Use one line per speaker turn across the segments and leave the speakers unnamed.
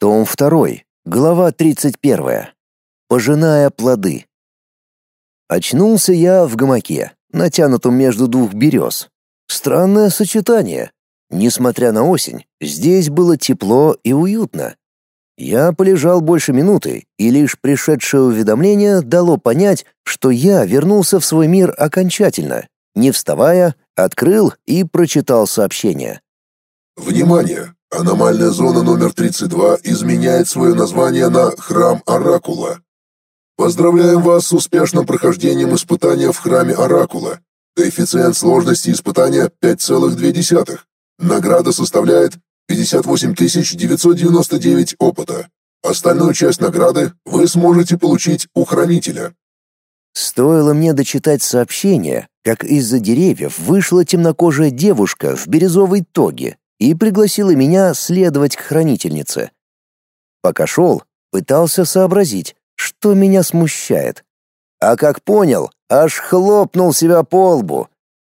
Том 2, глава 31. Пожиная плоды. Очнулся я в гамаке, натянутом между двух берез. Странное сочетание. Несмотря на осень, здесь было тепло и уютно. Я полежал больше минуты, и лишь пришедшее уведомление дало понять, что я вернулся в свой мир окончательно. Не вставая, открыл и прочитал сообщение.
«Внимание! Аномальная зона номер 32 изменяет свое название на Храм Оракула. Поздравляем вас с успешным прохождением испытания в Храме Оракула. Коэффициент сложности испытания 5,2. Награда составляет 58 999 опыта. Остальную часть награды вы сможете получить у хранителя.
Стоило мне дочитать сообщение, как из-за деревьев вышла темнокожая девушка в бирюзовой тоге и пригласила меня следовать к хранительнице. Пока шел, пытался сообразить, что меня смущает. А как понял, аж хлопнул себя по лбу.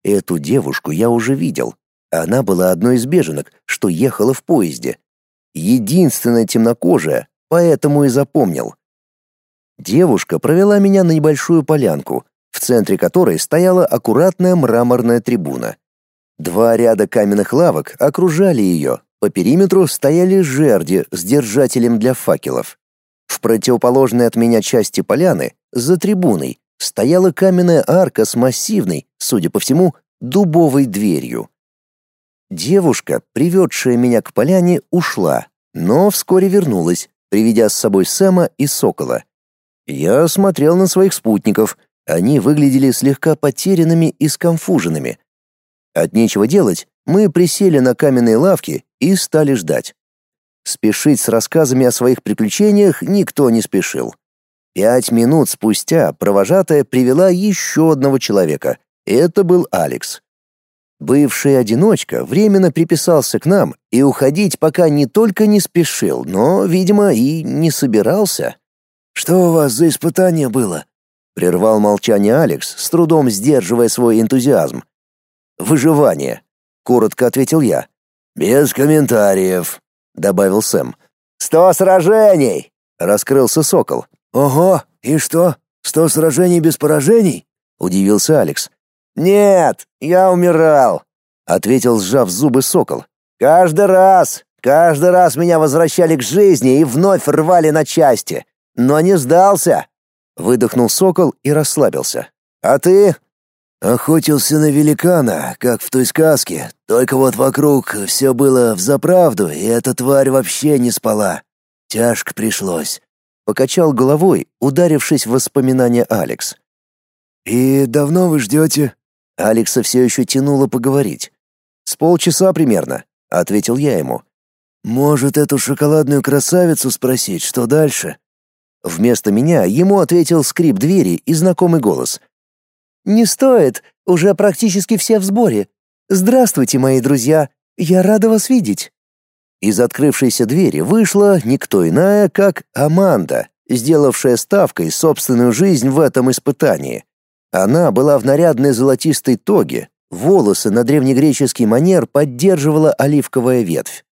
Эту девушку я уже видел. Она была одной из беженок, что ехала в поезде. Единственная темнокожая, поэтому и запомнил. Девушка провела меня на небольшую полянку, в центре которой стояла аккуратная мраморная трибуна. Два ряда каменных лавок окружали ее, по периметру стояли жерди с держателем для факелов. В противоположной от меня части поляны, за трибуной, стояла каменная арка с массивной, судя по всему, дубовой дверью. Девушка, приведшая меня к поляне, ушла, но вскоре вернулась, приведя с собой Сэма и Сокола. Я смотрел на своих спутников. Они выглядели слегка потерянными и сконфуженными. От нечего делать, мы присели на каменные лавки и стали ждать. Спешить с рассказами о своих приключениях никто не спешил. Пять минут спустя провожатая привела еще одного человека. Это был Алекс. Бывший одиночка временно приписался к нам и уходить пока не только не спешил, но, видимо, и не собирался. «Что у вас за испытание было?» — прервал молчание Алекс, с трудом сдерживая свой энтузиазм. «Выживание», — коротко ответил я. «Без комментариев», — добавил Сэм. «Сто сражений!» — раскрылся Сокол. «Ого, и что, сто сражений без поражений?» — удивился Алекс. «Нет, я умирал», — ответил, сжав зубы сокол. «Каждый раз, каждый раз меня возвращали к жизни и вновь рвали на части, но не сдался». Выдохнул сокол и расслабился. «А ты?» Охотился на великана, как в той сказке, только вот вокруг все было взаправду, и эта тварь вообще не спала. Тяжко пришлось. Покачал головой, ударившись в воспоминания Алекс. «И давно вы ждете?» Алекса все еще тянуло поговорить. «С полчаса примерно», — ответил я ему. «Может, эту шоколадную красавицу спросить, что дальше?» Вместо меня ему ответил скрип двери и знакомый голос. «Не стоит, уже практически все в сборе. Здравствуйте, мои друзья, я рада вас видеть». Из открывшейся двери вышла никто иная, как Аманда, сделавшая ставкой собственную жизнь в этом испытании. Она была в нарядной золотистой тоге, волосы на древнегреческий манер поддерживала оливковая ветвь.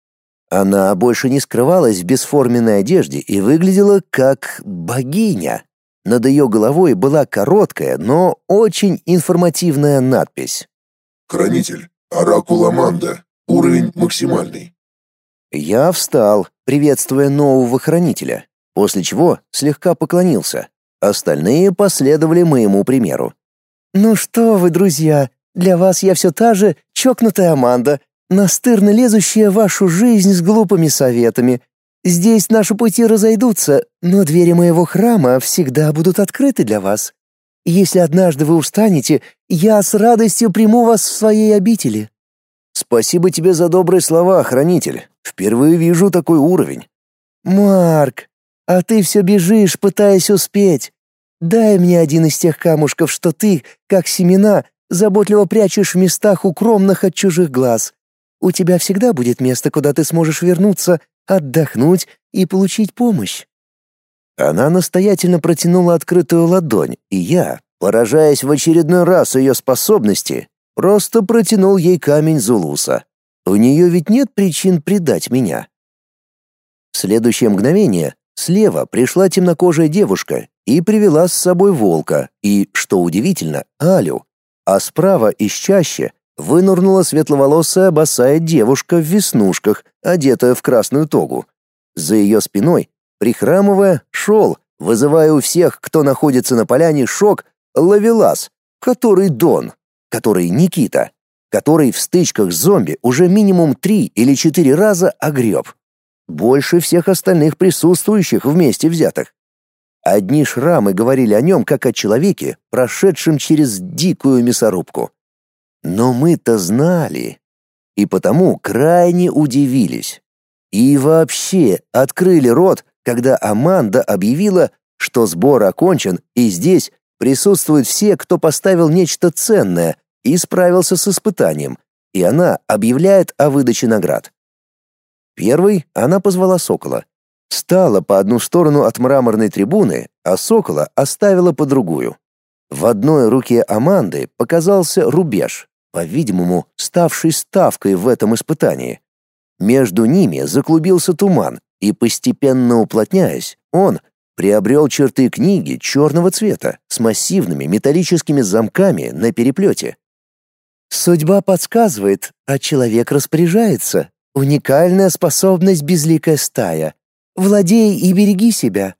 Она больше не скрывалась в бесформенной одежде и выглядела как богиня. Над ее головой была короткая, но очень информативная надпись.
«Хранитель, Оракул Манда, уровень максимальный».
Я встал, приветствуя нового хранителя, после чего слегка поклонился. Остальные последовали моему примеру. «Ну что вы, друзья, для вас я все та же чокнутая Аманда, настырно лезущая в вашу жизнь с глупыми советами. Здесь наши пути разойдутся, но двери моего храма всегда будут открыты для вас. Если однажды вы устанете, я с радостью приму вас в своей обители». «Спасибо тебе за добрые слова, хранитель. Впервые вижу такой уровень».
«Марк, а ты все бежишь, пытаясь успеть. Дай мне один из тех камушков, что ты, как семена, заботливо прячешь в местах укромных от чужих глаз. У тебя всегда будет место, куда ты сможешь вернуться, отдохнуть и получить помощь».
Она настоятельно протянула открытую ладонь, и я, поражаясь в очередной раз ее способности, просто протянул ей камень Зулуса. У нее ведь нет причин предать меня. следующее мгновение слева пришла темнокожая девушка и привела с собой волка и, что удивительно, Алю, а справа из чаще вынырнула светловолосая босая девушка в веснушках, одетая в красную тогу. За ее спиной, прихрамывая, шел, вызывая у всех, кто находится на поляне, шок, лавелас, который Дон, который Никита, который в стычках с зомби уже минимум три или четыре раза огреб. Больше всех остальных присутствующих вместе взятых. Одни шрамы говорили о нем как о человеке, прошедшем через дикую мясорубку. Но мы-то знали, и потому крайне удивились. И вообще открыли рот, когда Аманда объявила, что сбор окончен, и здесь присутствуют все, кто поставил нечто ценное и справился с испытанием, и она объявляет о выдаче наград. Первый она позвала Сокола. Стала по одну сторону от мраморной трибуны, а Сокола оставила по другую. В одной руке Аманды показался рубеж, по-видимому, ставший ставкой в этом испытании. Между ними заклубился туман, и постепенно уплотняясь, он приобрел черты книги черного цвета с массивными металлическими замками на переплете. Судьба подсказывает, а человек распоряжается. Уникальная способность безликая стая. Владей и береги себя.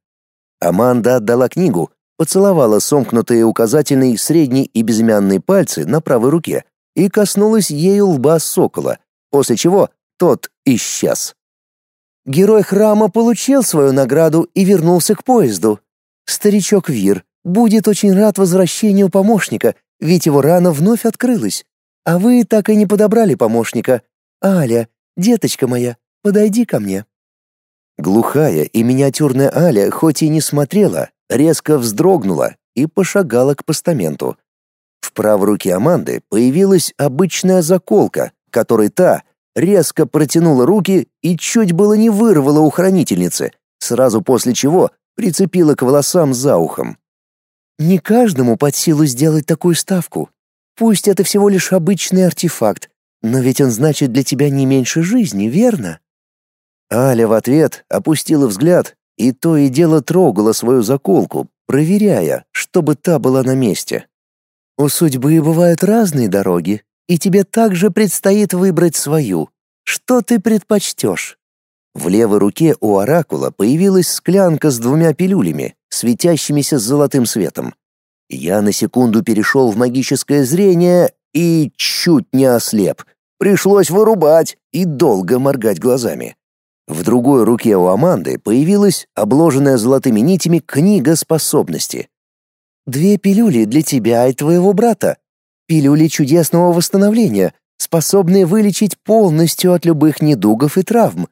Аманда отдала книгу, поцеловала сомкнутые указательный, средний и безымянные пальцы на правой руке и коснулась ею лба сокола, после чего тот исчез. Герой храма получил свою награду и вернулся к поезду. Старичок Вир будет очень рад возвращению помощника, ведь его рана вновь открылась. А вы так и не подобрали помощника. Аля, деточка моя, подойди ко мне. Глухая и миниатюрная Аля хоть и не смотрела, резко вздрогнула и пошагала к постаменту. В правой руке Аманды появилась обычная заколка, которой та резко протянула руки и чуть было не вырвала у хранительницы, сразу после чего прицепила к волосам за ухом. Не каждому под силу сделать такую ставку. Пусть это всего лишь обычный артефакт, но ведь он значит для тебя не меньше жизни, верно? Аля в ответ опустила взгляд и то и дело трогала свою заколку, проверяя, чтобы та была на месте. У судьбы бывают разные дороги, и тебе также предстоит выбрать свою. Что ты предпочтешь? В левой руке у оракула появилась склянка с двумя пилюлями, светящимися золотым светом. Я на секунду перешел в магическое зрение и чуть не ослеп. Пришлось вырубать и долго моргать глазами. В другой руке у Аманды появилась обложенная золотыми нитями книга способности. «Две пилюли для тебя и твоего брата. Пилюли чудесного восстановления, способные вылечить полностью от любых недугов и травм.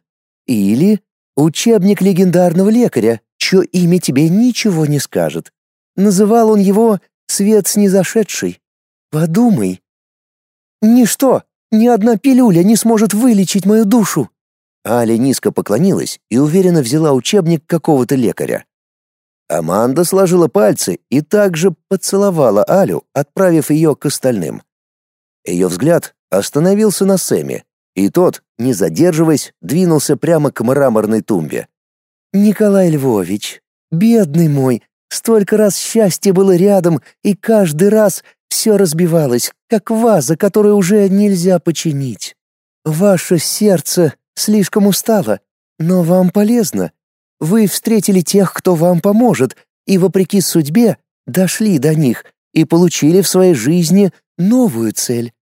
Или учебник легендарного лекаря, чье имя тебе ничего не скажет. Называл он его «Свет снизошедший». Подумай. Ничто, ни одна пилюля не сможет вылечить мою душу. Аля низко поклонилась и уверенно взяла учебник какого-то лекаря. Аманда сложила пальцы и также поцеловала Алю, отправив ее к остальным. Ее взгляд остановился на Сэме, и тот, не задерживаясь, двинулся прямо к мраморной тумбе. «Николай Львович, бедный мой, Столько раз счастье было рядом, и каждый раз все разбивалось, как ваза, которую уже нельзя починить. Ваше сердце слишком устало, но вам полезно. Вы встретили тех, кто вам поможет, и, вопреки судьбе, дошли до них и получили в своей жизни новую цель,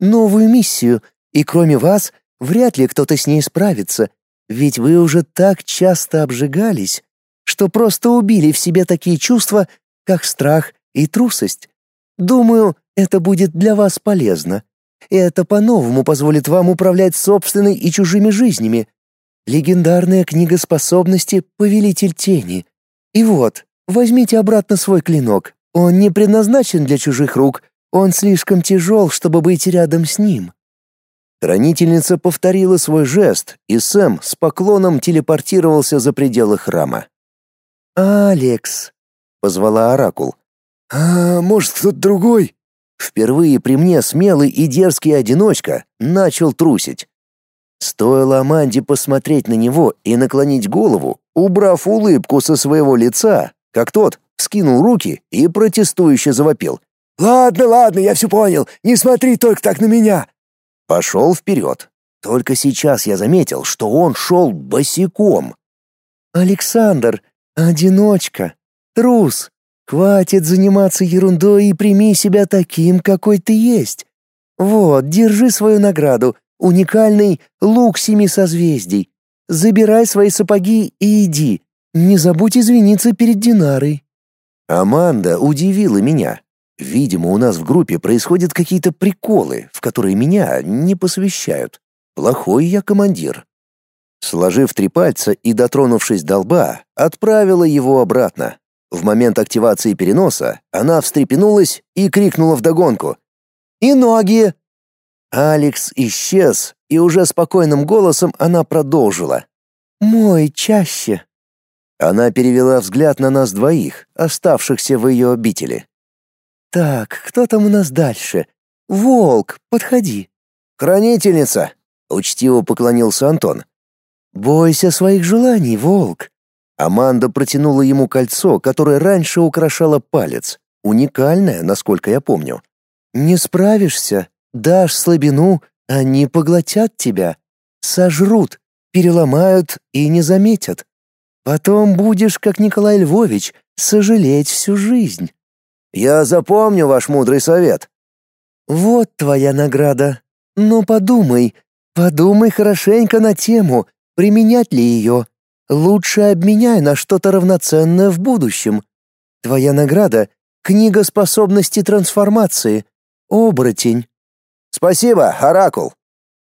новую миссию, и кроме вас вряд ли кто-то с ней справится, ведь вы уже так часто обжигались, что просто убили в себе такие чувства, как страх и трусость. Думаю, это будет для вас полезно. И это по-новому позволит вам управлять собственной и чужими жизнями. Легендарная книга способности «Повелитель тени». И вот, возьмите обратно свой клинок. Он не предназначен для чужих рук, он слишком тяжел, чтобы быть рядом с ним. Хранительница повторила свой жест, и Сэм с поклоном телепортировался за пределы храма. «Алекс!» — позвала Оракул.
«А может, кто-то другой?»
Впервые при мне смелый и дерзкий одиночка начал трусить. Стоило Аманде посмотреть на него и наклонить голову, убрав улыбку со своего лица, как тот скинул руки и протестующе завопил. «Ладно, ладно, я все понял. Не смотри только так на меня!» Пошел вперед. Только сейчас я заметил, что он шел босиком.
«Александр, одиночка, трус, хватит заниматься ерундой и прими себя таким, какой ты есть. Вот, держи свою награду, уникальный лук семи созвездий. Забирай свои сапоги и иди. Не забудь извиниться перед Динарой».
Аманда удивила меня. Видимо, у нас в группе происходят какие-то приколы, в которые меня не посвящают. Плохой я командир. Сложив три пальца и дотронувшись до лба, отправила его обратно. В момент активации переноса она встрепенулась и крикнула вдогонку. «И ноги!» Алекс исчез, и уже спокойным голосом она продолжила.
«Мой чаще».
Она перевела взгляд на нас двоих, оставшихся в ее обители.
«Так, кто там у нас дальше? Волк, подходи».
«Хранительница!» — учтиво поклонился Антон.
«Бойся своих желаний, волк».
Аманда протянула ему кольцо, которое раньше украшало палец. Уникальное, насколько я помню.
«Не справишься, дашь слабину, они поглотят тебя, сожрут, переломают и не заметят. Потом будешь, как Николай Львович, сожалеть всю жизнь».
Я запомню ваш мудрый совет.
Вот твоя награда. Но подумай, подумай хорошенько на тему, применять ли ее. Лучше обменяй на что-то равноценное в будущем. Твоя награда — книга способности трансформации. Оборотень.
Спасибо, Оракул.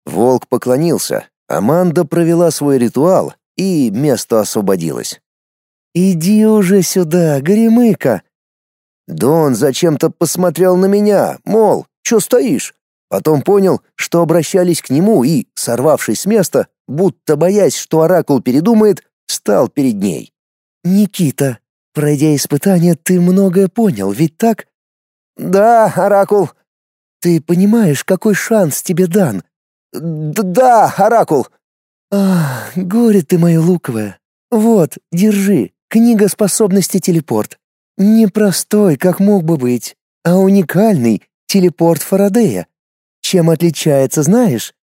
Волк поклонился. Аманда провела свой ритуал, и место освободилось.
«Иди уже сюда, Горемыка!»
Дон зачем-то посмотрел на меня, мол, что стоишь? Потом понял, что обращались к нему и, сорвавшись с места, будто боясь, что оракул передумает, стал перед ней.
«Никита, пройдя испытание, ты многое понял, ведь так?»
«Да, оракул».
«Ты понимаешь, какой шанс тебе дан?»
Д «Да, оракул».
«Ах, горе ты мое луковое. Вот, держи, книга способности телепорт. Непростой, как мог бы быть, а уникальный телепорт Фарадея. Чем отличается, знаешь?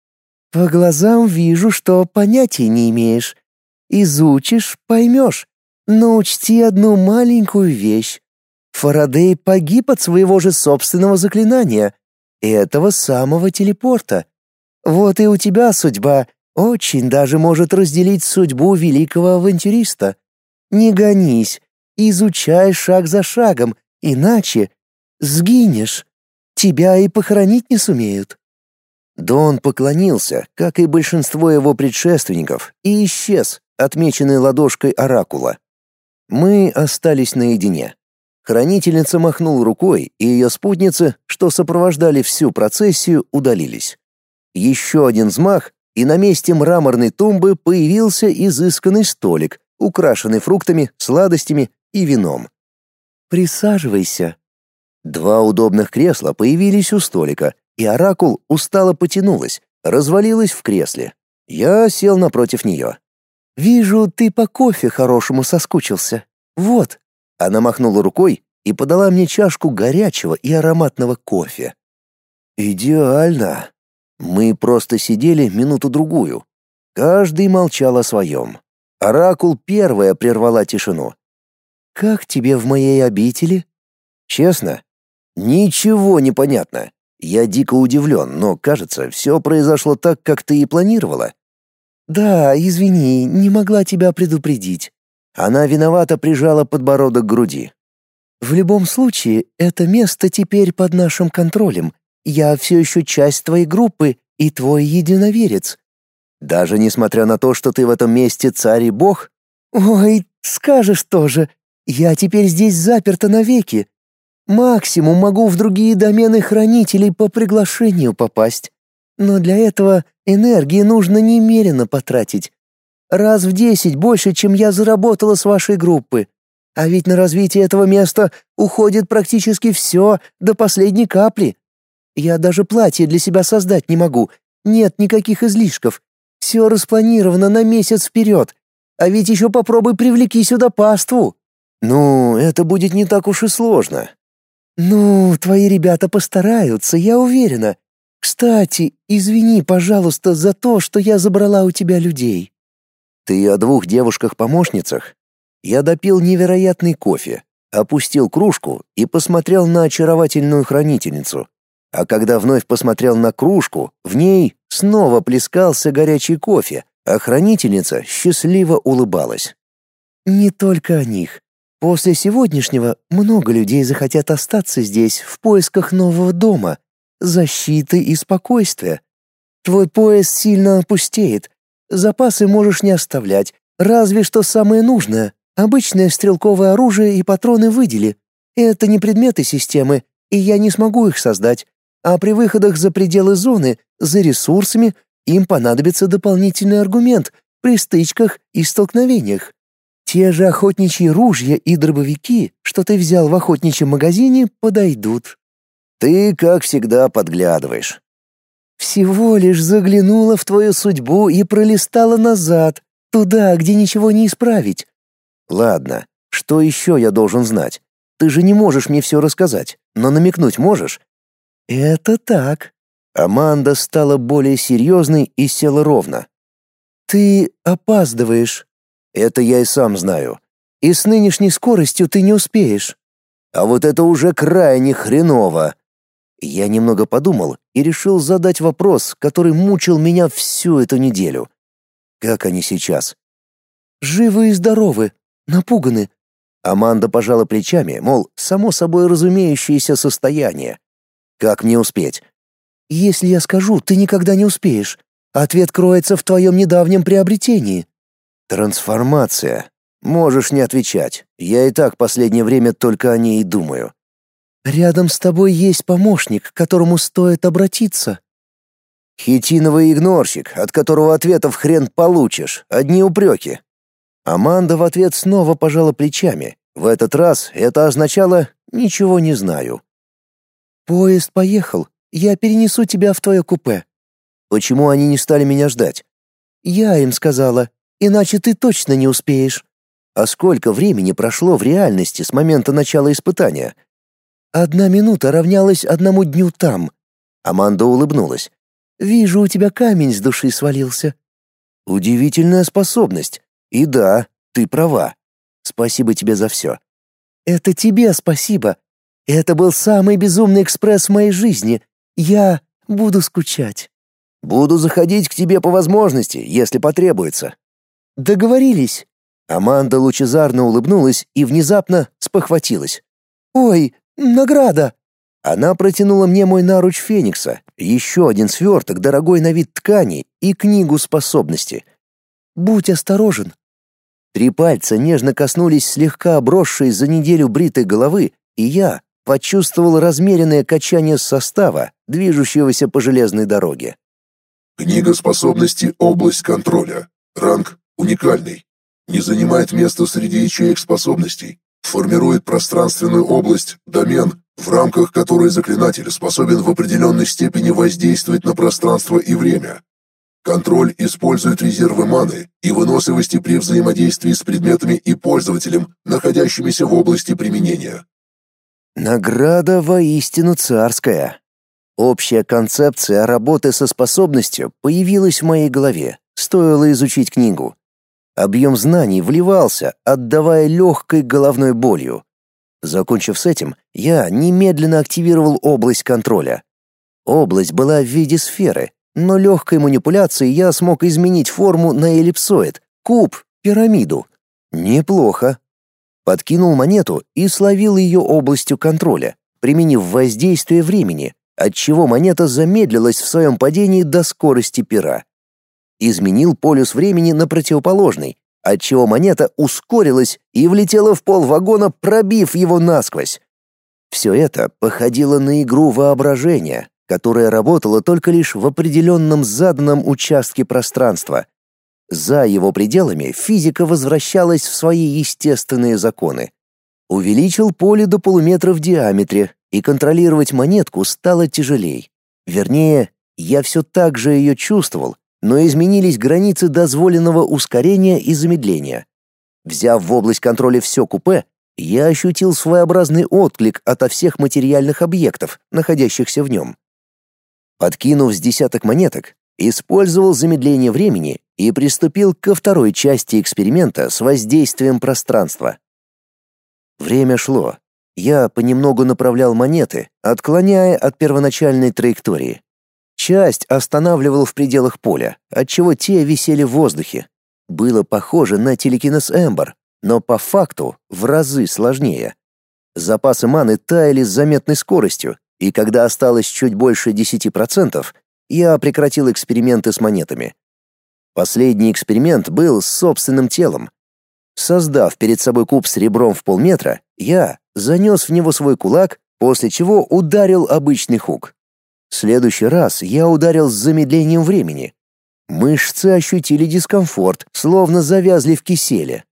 По глазам вижу, что понятия не имеешь. Изучишь — поймешь. Но учти одну маленькую вещь. Фарадей погиб от своего же собственного заклинания, этого самого телепорта. Вот и у тебя судьба очень даже может разделить судьбу великого авантюриста. Не гонись, Изучай шаг за шагом, иначе сгинешь. Тебя и похоронить не сумеют».
Дон поклонился, как и большинство его предшественников, и исчез, отмеченный ладошкой оракула. Мы остались наедине. Хранительница махнула рукой, и ее спутницы, что сопровождали всю процессию, удалились. Еще один взмах, и на месте мраморной тумбы появился изысканный столик, украшенный фруктами, сладостями и вином.
«Присаживайся».
Два удобных кресла появились у столика, и оракул устало потянулась, развалилась в кресле. Я сел напротив нее.
«Вижу, ты по кофе хорошему соскучился. Вот».
Она махнула рукой и подала мне чашку горячего и ароматного кофе. «Идеально!» Мы просто сидели минуту-другую. Каждый молчал о своем. Оракул первая прервала тишину.
Как тебе в моей обители?
Честно, ничего не понятно. Я дико удивлен, но, кажется, все произошло так, как ты и планировала.
Да, извини, не могла тебя предупредить.
Она виновато прижала подбородок к груди.
В любом случае, это место теперь под нашим контролем. Я все еще часть твоей группы и твой единоверец.
Даже несмотря на то, что ты в этом месте царь и бог?
Ой, скажешь тоже. Я теперь здесь заперта навеки. Максимум могу в другие домены хранителей по приглашению попасть. Но для этого энергии нужно немерено потратить. Раз в десять больше, чем я заработала с вашей группы. А ведь на развитие этого места уходит практически все, до последней капли. Я даже платье для себя создать не могу. Нет никаких излишков. Все распланировано на месяц вперед. А ведь еще попробуй привлеки сюда паству.
Ну, это будет не так уж и сложно.
Ну, твои ребята постараются, я уверена. Кстати, извини, пожалуйста, за то, что я забрала у тебя людей.
Ты о двух девушках-помощницах? Я допил невероятный кофе, опустил кружку и посмотрел на очаровательную хранительницу. А когда вновь посмотрел на кружку, в ней снова плескался горячий кофе, а хранительница счастливо улыбалась.
«Не только о них. После сегодняшнего много людей захотят остаться здесь в поисках нового дома, защиты и спокойствия. Твой пояс сильно опустеет, запасы можешь не оставлять, разве что самое нужное — обычное стрелковое оружие и патроны выдели. Это не предметы системы, и я не смогу их создать, а при выходах за пределы зоны, за ресурсами, им понадобится дополнительный аргумент при стычках и столкновениях. Те же охотничьи ружья и дробовики, что ты взял в охотничьем магазине, подойдут.
Ты, как всегда, подглядываешь.
Всего лишь заглянула в твою судьбу и пролистала назад, туда, где ничего не исправить.
Ладно, что еще я должен знать? Ты же не можешь мне все рассказать, но намекнуть можешь?
«Это так».
Аманда стала более серьезной и села ровно.
«Ты опаздываешь».
«Это я и сам знаю.
И с нынешней скоростью ты не успеешь».
«А вот это уже крайне хреново». Я немного подумал и решил задать вопрос, который мучил меня всю эту неделю. Как они сейчас?
«Живы и здоровы, напуганы».
Аманда пожала плечами, мол, само собой разумеющееся состояние. Как мне успеть?
Если я скажу, ты никогда не успеешь. Ответ кроется в твоем недавнем приобретении.
Трансформация. Можешь не отвечать. Я и так последнее время только о ней и думаю.
Рядом с тобой есть помощник, к которому стоит обратиться.
Хитиновый игнорщик, от которого ответов хрен получишь, одни упреки. Аманда в ответ снова пожала плечами. В этот раз это означало «ничего не знаю».
«Поезд поехал. Я перенесу тебя в твое купе».
«Почему они не стали меня ждать?»
«Я им сказала. Иначе ты точно не успеешь».
«А сколько времени прошло в реальности с момента начала испытания?»
«Одна минута равнялась одному дню там».
Аманда улыбнулась.
«Вижу, у тебя камень с души свалился».
«Удивительная способность. И да, ты права. Спасибо тебе за все».
«Это тебе спасибо. Это был самый безумный экспресс в моей жизни. Я буду скучать.
Буду заходить к тебе по возможности, если потребуется.
Договорились.
Аманда лучезарно улыбнулась и внезапно спохватилась.
Ой, награда.
Она протянула мне мой наруч Феникса, еще один сверток дорогой на вид ткани и книгу способности.
Будь осторожен.
Три пальца нежно коснулись слегка обросшей за неделю бритой головы, и я, почувствовал размеренное качание состава, движущегося по железной дороге.
Книга способности «Область контроля». Ранг уникальный. Не занимает места среди ячеек способностей. Формирует пространственную область, домен, в рамках которой заклинатель способен в определенной степени воздействовать на пространство и время. Контроль использует резервы маны и выносливости при взаимодействии с предметами и пользователем, находящимися в области применения.
Награда воистину царская. Общая концепция работы со способностью появилась в моей голове, стоило изучить книгу. Объем знаний вливался, отдавая легкой головной болью. Закончив с этим, я немедленно активировал область контроля. Область была в виде сферы, но легкой манипуляцией я смог изменить форму на эллипсоид, куб, пирамиду. Неплохо. Подкинул монету и словил ее областью контроля, применив воздействие времени, отчего монета замедлилась в своем падении до скорости пера. Изменил полюс времени на противоположный, отчего монета ускорилась и влетела в пол вагона, пробив его насквозь. Все это походило на игру воображения, которая работала только лишь в определенном заданном участке пространства, за его пределами физика возвращалась в свои естественные законы. Увеличил поле до полуметра в диаметре, и контролировать монетку стало тяжелей. Вернее, я все так же ее чувствовал, но изменились границы дозволенного ускорения и замедления. Взяв в область контроля все купе, я ощутил своеобразный отклик ото всех материальных объектов, находящихся в нем. Подкинув с десяток монеток, использовал замедление времени и приступил ко второй части эксперимента с воздействием пространства. Время шло. Я понемногу направлял монеты, отклоняя от первоначальной траектории. Часть останавливал в пределах поля, отчего те висели в воздухе. Было похоже на телекинез Эмбер, но по факту в разы сложнее. Запасы маны таяли с заметной скоростью, и когда осталось чуть больше 10%, я прекратил эксперименты с монетами. Последний эксперимент был с собственным телом. Создав перед собой куб с ребром в полметра, я занес в него свой кулак, после чего ударил обычный хук. Следующий раз я ударил с замедлением времени. Мышцы ощутили дискомфорт, словно завязли в киселе.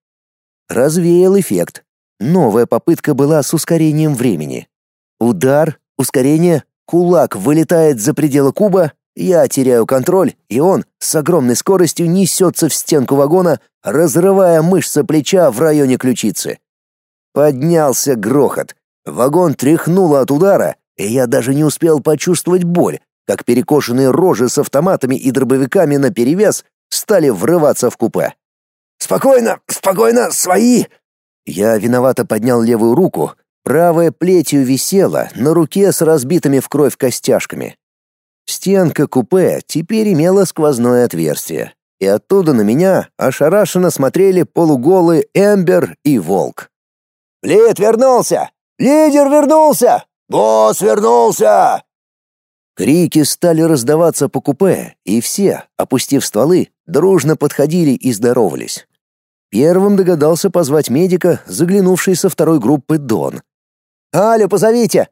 Развеял эффект. Новая попытка была с ускорением времени. Удар, ускорение, кулак вылетает за пределы куба, я теряю контроль, и он с огромной скоростью несется в стенку вагона, разрывая мышцы плеча в районе ключицы. Поднялся грохот. Вагон тряхнуло от удара, и я даже не успел почувствовать боль, как перекошенные рожи с автоматами и дробовиками наперевес стали врываться в купе. Спокойно, спокойно, свои. Я виновато поднял левую руку, правая плетью висела на руке с разбитыми в кровь костяшками. Стенка купе теперь имела сквозное отверстие, и оттуда на меня ошарашенно смотрели полуголые Эмбер и Волк. «Лид вернулся! Лидер вернулся! Босс вернулся!» Крики стали раздаваться по купе, и все, опустив стволы, дружно подходили и здоровались. Первым догадался позвать медика, заглянувший со второй группы Дон. «Алю, позовите!»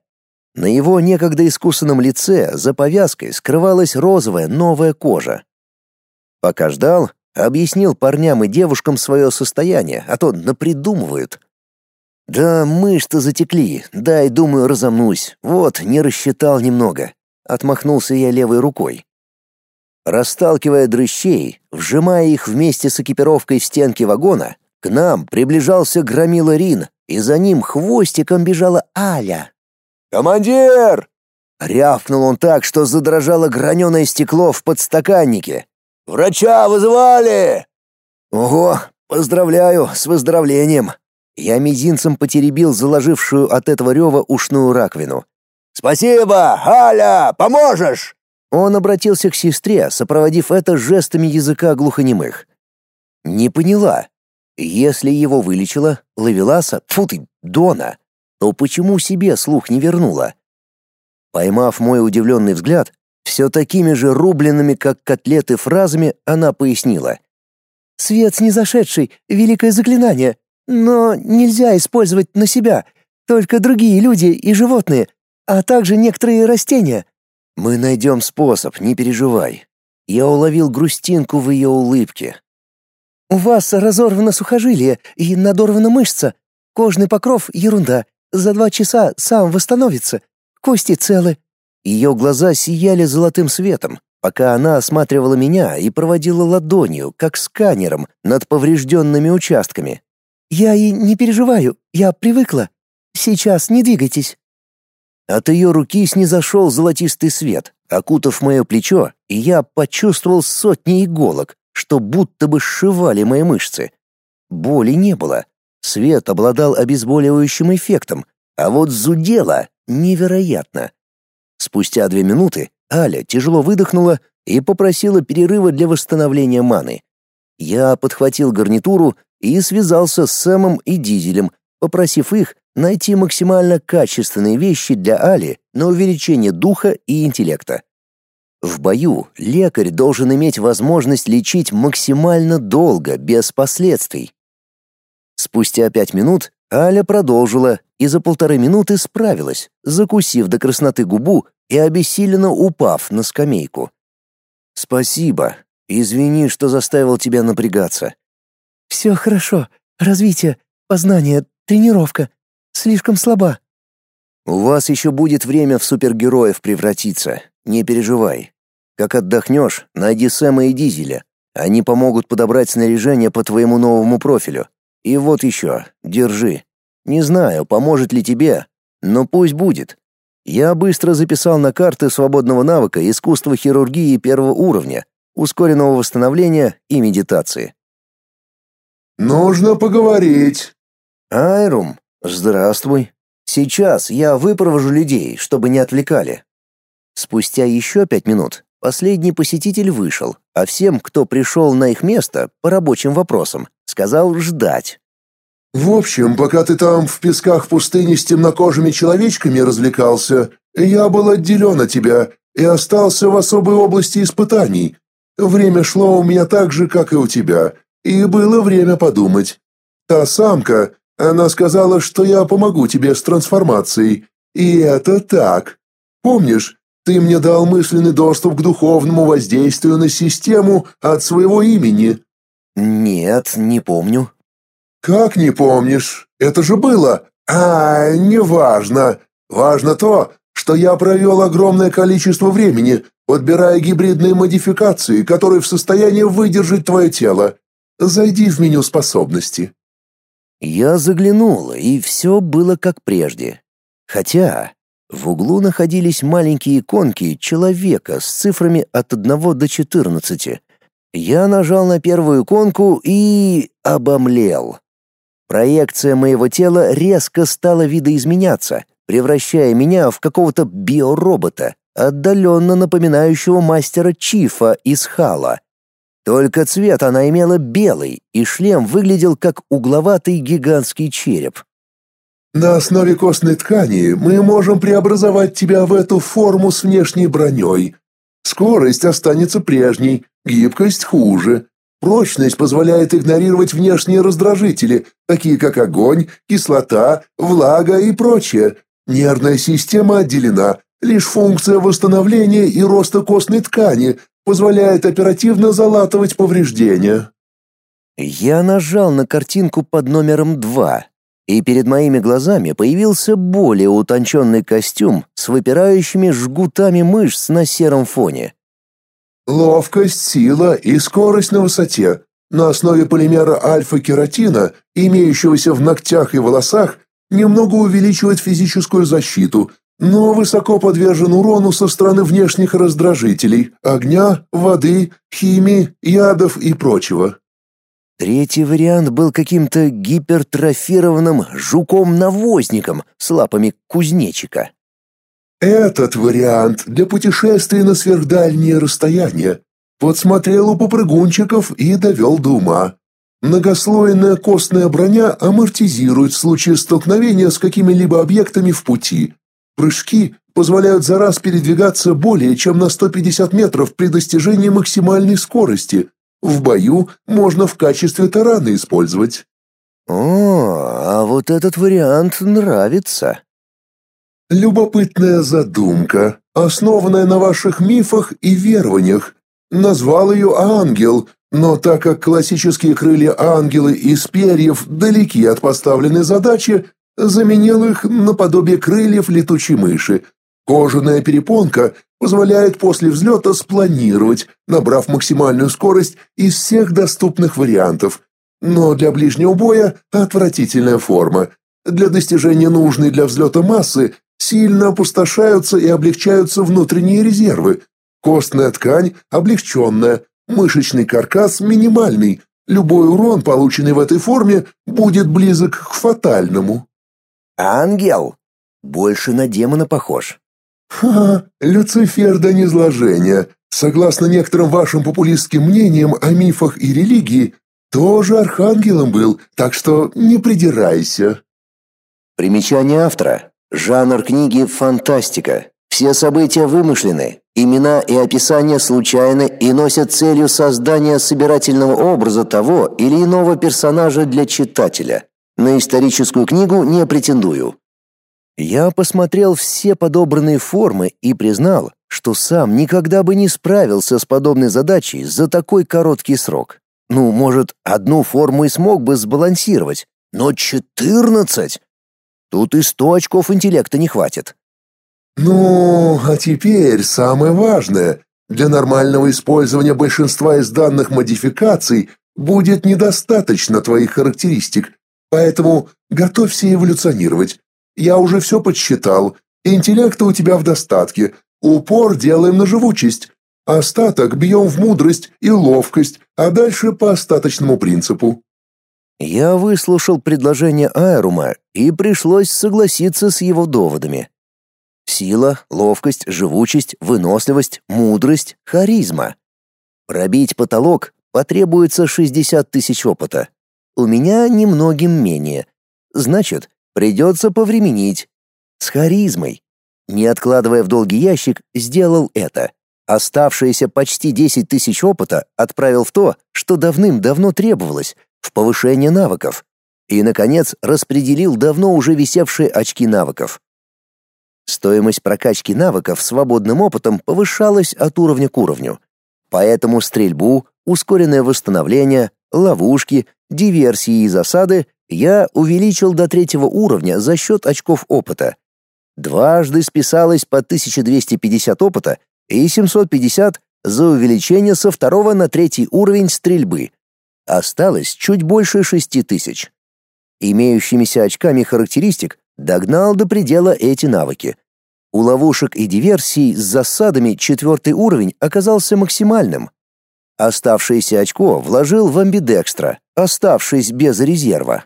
На его некогда искусанном лице за повязкой скрывалась розовая новая кожа. Пока ждал, объяснил парням и девушкам свое состояние, а то напридумывают. «Да мышцы затекли, дай, думаю, разомнусь. Вот, не рассчитал немного». Отмахнулся я левой рукой. Расталкивая дрыщей, вжимая их вместе с экипировкой в стенки вагона, к нам приближался громила Рин, и за ним хвостиком бежала Аля. «Командир!» — рявкнул он так, что задрожало граненое стекло в подстаканнике. «Врача вызывали!» «Ого, поздравляю с выздоровлением!» Я мизинцем потеребил заложившую от этого рева ушную раковину. «Спасибо, Аля, поможешь!» Он обратился к сестре, сопроводив это жестами языка глухонемых. Не поняла. Если его вылечила Лавеласа, фу ты, Дона, то почему себе слух не вернула? Поймав мой удивленный взгляд, все такими же рубленными, как котлеты, фразами она пояснила. «Свет снизошедший — великое заклинание, но нельзя использовать на себя, только другие люди и животные, а также некоторые растения. Мы найдем способ, не переживай. Я уловил грустинку в ее улыбке. У вас разорвано сухожилие и надорвана мышца. Кожный покров — ерунда. За два часа сам восстановится. Кости целы. Ее глаза сияли золотым светом, пока она осматривала меня и проводила ладонью, как сканером, над поврежденными участками. «Я и не переживаю, я привыкла. Сейчас не двигайтесь». От ее руки снизошел золотистый свет, окутав мое плечо, и я почувствовал сотни иголок, что будто бы сшивали мои мышцы. Боли не было. Свет обладал обезболивающим эффектом, а вот зудело невероятно. Спустя две минуты Аля тяжело выдохнула и попросила перерыва для восстановления маны. Я подхватил гарнитуру и связался с Сэмом и Дизелем, попросив их найти максимально качественные вещи для Али на увеличение духа и интеллекта. В бою лекарь должен иметь возможность лечить максимально долго, без последствий. Спустя пять минут Аля продолжила и за полторы минуты справилась, закусив до красноты губу и обессиленно упав на скамейку. «Спасибо. Извини, что заставил тебя напрягаться». «Все хорошо. Развитие, познание, тренировка. Слишком слаба. У вас еще будет время в супергероев превратиться. Не переживай. Как отдохнешь, найди Сэма и Дизеля. Они помогут подобрать снаряжение по твоему новому профилю. И вот еще, держи. Не знаю, поможет ли тебе, но пусть будет. Я быстро записал на карты свободного навыка искусство хирургии первого уровня, ускоренного восстановления и медитации.
«Нужно поговорить».
«Айрум, здравствуй. Сейчас я выпровожу людей, чтобы не отвлекали». Спустя еще пять минут последний посетитель вышел, а всем, кто пришел на их место по рабочим вопросам, сказал ждать.
«В общем, пока ты там в песках пустыни с темнокожими человечками развлекался, я был отделен от тебя и остался в особой области испытаний. Время шло у меня так же, как и у тебя, и было время подумать. Та самка, она сказала, что я помогу тебе с трансформацией, и это так. Помнишь, ты мне дал мысленный доступ к духовному воздействию на систему от своего имени?»
«Нет, не помню».
«Как не помнишь? Это же было. А, неважно. Важно то, что я провел огромное количество времени, подбирая гибридные модификации, которые в состоянии выдержать твое тело. Зайди в меню способности».
Я заглянула, и все было как прежде. Хотя в углу находились маленькие иконки человека с цифрами от 1 до 14. Я нажал на первую иконку и обомлел. Проекция моего тела резко стала видоизменяться, превращая меня в какого-то биоробота, отдаленно напоминающего мастера Чифа из Хала. Только цвет она имела белый, и шлем выглядел как угловатый гигантский череп.
«На основе костной ткани мы можем преобразовать тебя в эту форму с внешней броней. Скорость останется прежней, гибкость хуже, Прочность позволяет игнорировать внешние раздражители, такие как огонь, кислота, влага и прочее. Нервная система отделена. Лишь функция восстановления и роста костной ткани позволяет оперативно залатывать повреждения.
Я нажал на картинку под номером 2, и перед моими глазами появился более утонченный костюм с выпирающими жгутами мышц на сером фоне.
Ловкость, сила и скорость на высоте. На основе полимера альфа-кератина, имеющегося в ногтях и волосах, немного увеличивает физическую защиту, но высоко подвержен урону со стороны внешних раздражителей – огня, воды, химии, ядов и прочего.
Третий вариант был каким-то гипертрофированным жуком-навозником с лапами кузнечика.
Этот вариант для путешествий на сверхдальние расстояния. Подсмотрел у попрыгунчиков и довел до ума. Многослойная костная броня амортизирует в случае столкновения с какими-либо объектами в пути. Прыжки позволяют за раз передвигаться более чем на 150 метров при достижении максимальной скорости. В бою можно в качестве тарана использовать.
О, а вот этот вариант нравится.
Любопытная задумка, основанная на ваших мифах и верованиях. Назвал ее ангел, но так как классические крылья ангелы из перьев далеки от поставленной задачи, заменил их наподобие крыльев летучей мыши. Кожаная перепонка позволяет после взлета спланировать, набрав максимальную скорость из всех доступных вариантов. Но для ближнего боя отвратительная форма. Для достижения нужной для взлета массы Сильно опустошаются и облегчаются внутренние резервы. Костная ткань облегченная, мышечный каркас минимальный. Любой урон, полученный в этой форме, будет близок к фатальному.
Ангел? Больше на демона похож.
Ха, Люцифер до низложения. Согласно некоторым вашим популистским мнениям о мифах и религии, тоже архангелом был, так что не придирайся.
Примечание автора. Жанр книги фантастика. Все события вымышлены, имена и описания случайны и носят целью создания собирательного образа того или иного персонажа для читателя. На историческую книгу не претендую. Я посмотрел все подобранные формы и признал, что сам никогда бы не справился с подобной задачей за такой короткий срок. Ну, может, одну форму и смог бы сбалансировать, но четырнадцать Тут и сто очков интеллекта не хватит.
Ну, а теперь самое важное. Для нормального использования большинства из данных модификаций будет недостаточно твоих характеристик, поэтому готовься эволюционировать. Я уже все подсчитал. Интеллекта у тебя в достатке. Упор делаем на живучесть. Остаток бьем в мудрость и ловкость, а дальше по остаточному принципу.
Я выслушал предложение Айрума и пришлось согласиться с его доводами. Сила, ловкость, живучесть, выносливость, мудрость, харизма. Пробить потолок потребуется 60 тысяч опыта. У меня немногим менее. Значит, придется повременить. С харизмой. Не откладывая в долгий ящик, сделал это. Оставшиеся почти 10 тысяч опыта отправил в то, что давным-давно требовалось, в повышение навыков. И, наконец, распределил давно уже висевшие очки навыков. Стоимость прокачки навыков свободным опытом повышалась от уровня к уровню. Поэтому стрельбу, ускоренное восстановление, ловушки, диверсии и засады я увеличил до третьего уровня за счет очков опыта. Дважды списалось по 1250 опыта и 750 за увеличение со второго на третий уровень стрельбы. Осталось чуть больше 6000. Имеющимися очками характеристик Догнал до предела эти навыки. У ловушек и диверсий с засадами четвертый уровень оказался максимальным. Оставшееся очко вложил в амбидекстра, оставшись без резерва.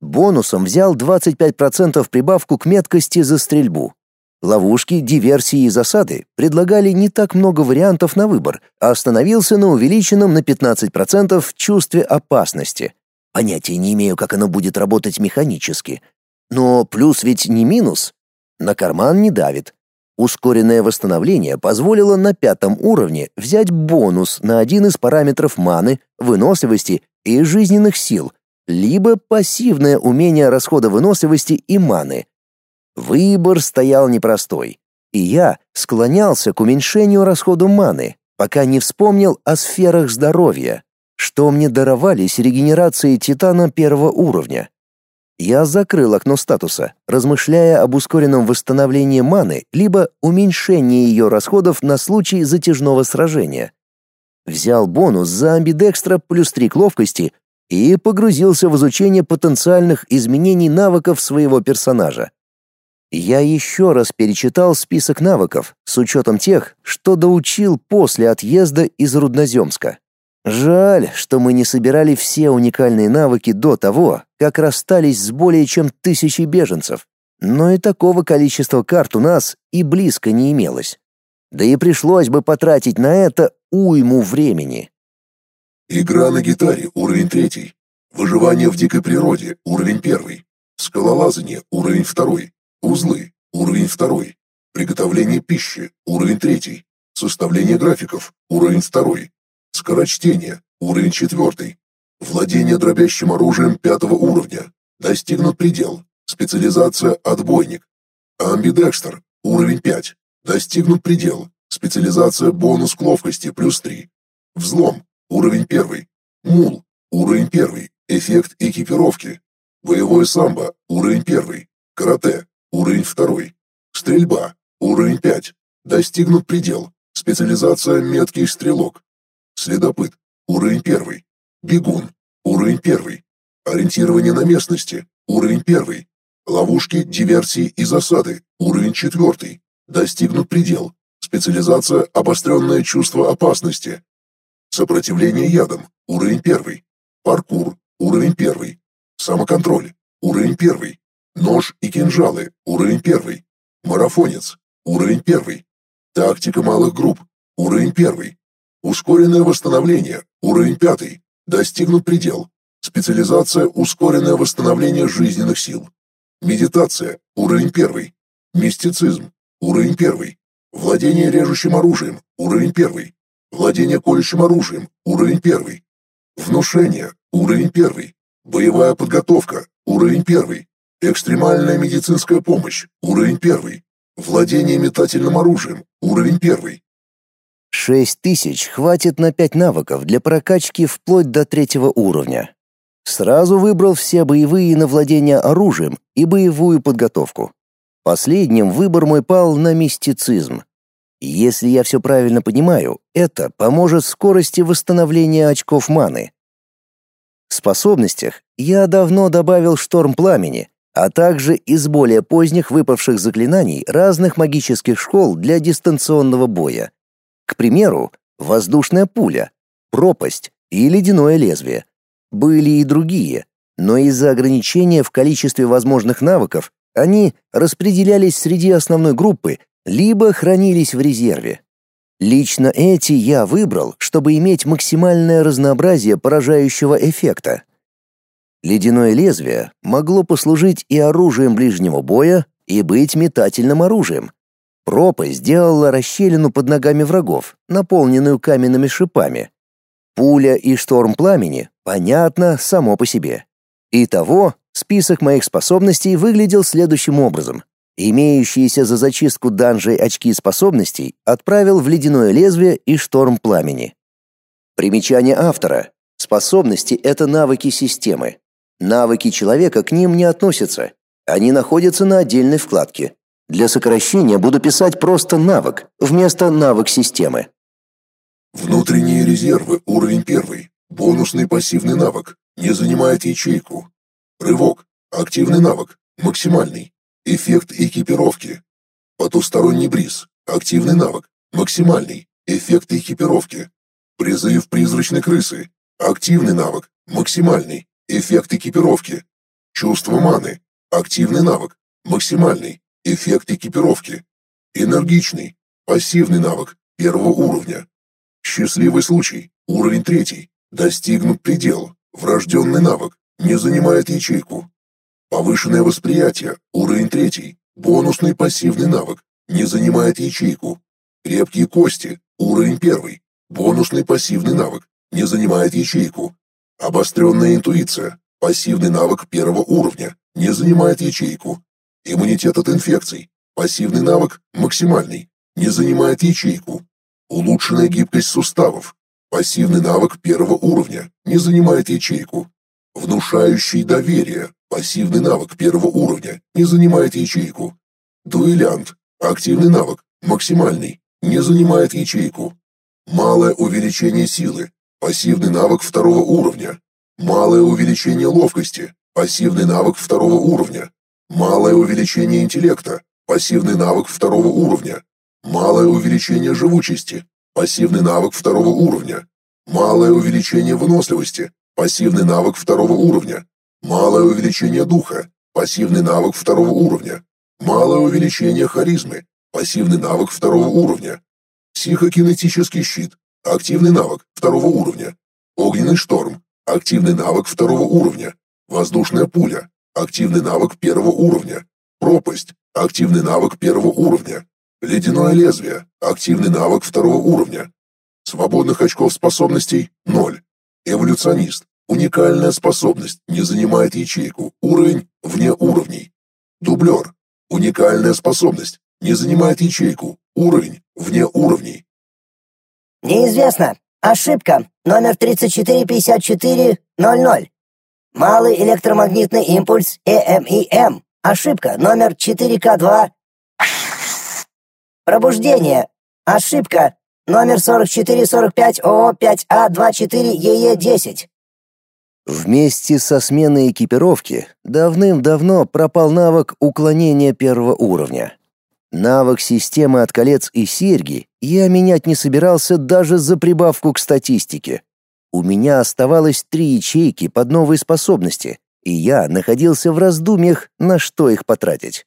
Бонусом взял 25% прибавку к меткости за стрельбу. Ловушки, диверсии и засады предлагали не так много вариантов на выбор, а остановился на увеличенном на 15% чувстве опасности. Понятия не имею, как оно будет работать механически, но плюс ведь не минус. На карман не давит. Ускоренное восстановление позволило на пятом уровне взять бонус на один из параметров маны, выносливости и жизненных сил, либо пассивное умение расхода выносливости и маны. Выбор стоял непростой, и я склонялся к уменьшению расхода маны, пока не вспомнил о сферах здоровья, что мне даровались регенерации титана первого уровня. Я закрыл окно статуса, размышляя об ускоренном восстановлении маны либо уменьшении ее расходов на случай затяжного сражения. Взял бонус за амбидекстра плюс 3 к ловкости и погрузился в изучение потенциальных изменений навыков своего персонажа. Я еще раз перечитал список навыков с учетом тех, что доучил после отъезда из Рудноземска. Жаль, что мы не собирали все уникальные навыки до того, как расстались с более чем тысячей беженцев. Но и такого количества карт у нас и близко не имелось. Да и пришлось бы потратить на это уйму времени.
Игра на гитаре, уровень третий. Выживание в дикой природе, уровень первый. Скалолазание, уровень второй. Узлы, уровень второй. Приготовление пищи, уровень третий. Составление графиков, уровень второй. Скорочтение, уровень четвертый. Владение дробящим оружием пятого уровня. Достигнут предел. Специализация отбойник. Амбидекстер, уровень 5. Достигнут предел. Специализация бонус к ловкости плюс 3. Взлом, уровень 1. Мул, уровень 1. Эффект экипировки. Боевое самбо, уровень 1. Карате, уровень 2. Стрельба, уровень 5. Достигнут предел. Специализация меткий стрелок. Следопыт. Уровень первый. Бегун. Уровень первый. Ориентирование на местности. Уровень первый. Ловушки, диверсии и засады. Уровень четвертый. Достигнут предел. Специализация «Обостренное чувство опасности». Сопротивление ядам. Уровень первый. Паркур. Уровень первый. Самоконтроль. Уровень первый. Нож и кинжалы. Уровень первый. Марафонец. Уровень первый. Тактика малых групп. Уровень первый. Ускоренное восстановление. Уровень пятый. Достигнут предел. Специализация «Ускоренное восстановление жизненных сил». Медитация. Уровень первый. Мистицизм. Уровень первый. Владение режущим оружием. Уровень первый. Владение колющим оружием. Уровень первый. Внушение. Уровень первый. Боевая подготовка. Уровень первый. Экстремальная медицинская помощь. Уровень первый. Владение метательным оружием. Уровень первый.
Шесть тысяч хватит на пять навыков для прокачки вплоть до третьего уровня. Сразу выбрал все боевые на владение оружием и боевую подготовку. Последним выбор мой пал на мистицизм. Если я все правильно понимаю, это поможет скорости восстановления очков маны. В способностях я давно добавил шторм пламени, а также из более поздних выпавших заклинаний разных магических школ для дистанционного боя. К примеру, воздушная пуля, пропасть и ледяное лезвие. Были и другие, но из-за ограничения в количестве возможных навыков они распределялись среди основной группы либо хранились в резерве. Лично эти я выбрал, чтобы иметь максимальное разнообразие поражающего эффекта. Ледяное лезвие могло послужить и оружием ближнего боя, и быть метательным оружием. Пропасть сделала расщелину под ногами врагов, наполненную каменными шипами. Пуля и шторм пламени, понятно, само по себе. Итого, список моих способностей выглядел следующим образом. Имеющиеся за зачистку данжей очки способностей отправил в ледяное лезвие и шторм пламени. Примечание автора. Способности — это навыки системы. Навыки человека к ним не относятся. Они находятся на отдельной вкладке. Для сокращения буду писать просто навык вместо навык системы.
Внутренние резервы, уровень первый. Бонусный пассивный навык. Не занимает ячейку. Рывок. Активный навык. Максимальный. Эффект экипировки. Потусторонний бриз. Активный навык. Максимальный. Эффект экипировки. Призыв призрачной крысы. Активный навык. Максимальный. Эффект экипировки. Чувство маны. Активный навык. Максимальный. Эффект экипировки. Энергичный. Пассивный навык. Первого уровня. Счастливый случай. Уровень третий. Достигнут предел. Врожденный навык. Не занимает ячейку. Повышенное восприятие, уровень третий, бонусный пассивный навык, не занимает ячейку. Крепкие кости, уровень первый, бонусный пассивный навык, не занимает ячейку. Обостренная интуиция, пассивный навык первого уровня, не занимает ячейку. Иммунитет от инфекций, пассивный навык максимальный, не занимает ячейку. Улучшенная гибкость суставов, пассивный навык первого уровня, не занимает ячейку. Внушающий доверие, Пассивный навык первого уровня, не занимает ячейку. Дуэлянт. Активный навык, максимальный, не занимает ячейку. Малое увеличение силы. Пассивный навык второго уровня. Малое увеличение ловкости. Пассивный навык второго уровня. Малое увеличение интеллекта. Пассивный навык второго уровня. Малое увеличение живучести. Пассивный навык второго уровня. Малое увеличение выносливости. Пассивный навык второго уровня. Малое увеличение духа, пассивный навык второго уровня. Малое увеличение харизмы, пассивный навык второго уровня. Психокинетический щит, активный навык второго уровня. Огненный шторм, активный навык второго уровня. Воздушная пуля, активный навык первого уровня. Пропасть, активный навык первого уровня. Ледяное лезвие, активный навык второго уровня. Свободных очков способностей – 0. Эволюционист, Уникальная способность не занимает ячейку. Уровень вне уровней. Дублер. Уникальная способность не занимает ячейку. Уровень вне уровней.
Неизвестно. Ошибка. Номер 345400. Малый электромагнитный импульс ЭМИМ. Ошибка. Номер 4К2. Пробуждение. Ошибка. Номер 4445 ОО5А24ЕЕ10.
Вместе со сменой экипировки давным-давно пропал навык уклонения первого уровня. Навык системы от колец и серьги я менять не собирался даже за прибавку к статистике. У меня оставалось три ячейки под новые способности, и я находился в раздумьях, на что их потратить.